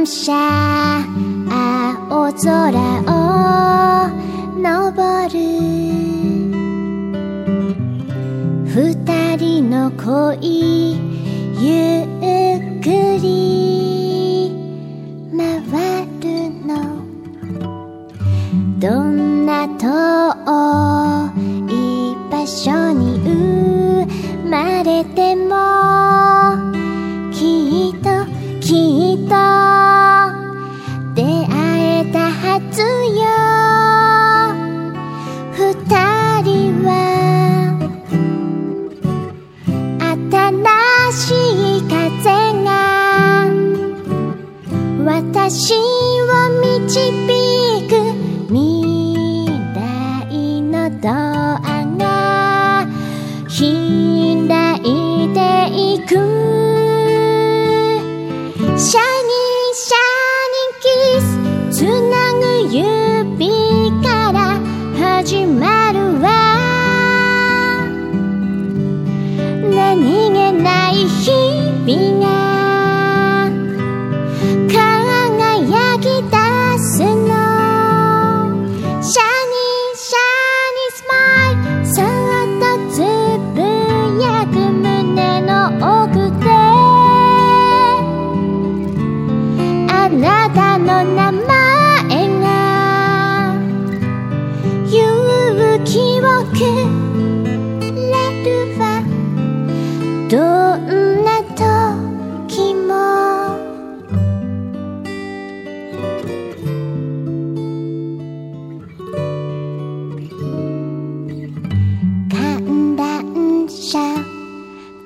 電青空を登る。二人の恋ゆっくり回るの。どんな遠い場所私は導くなたの名前が。勇気をくれるわどんな時も。観覧車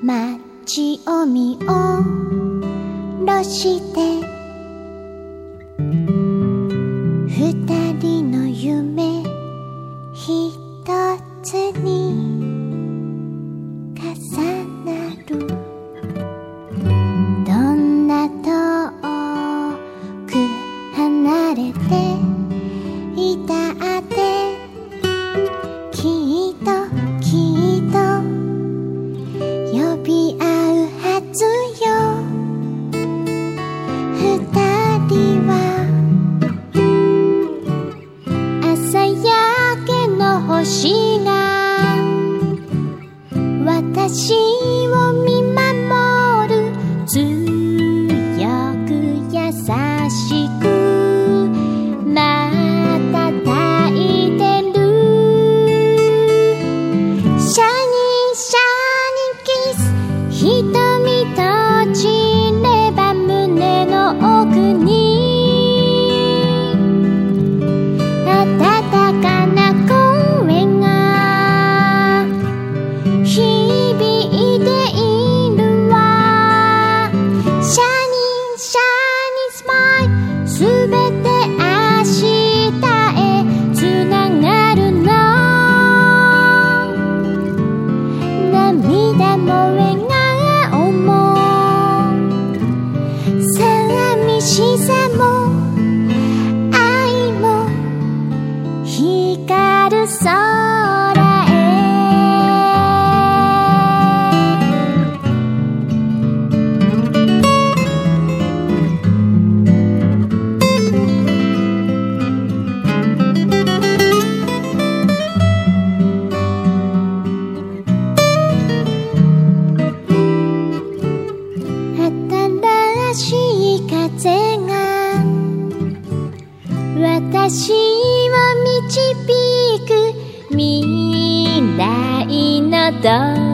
街を見下ろして。that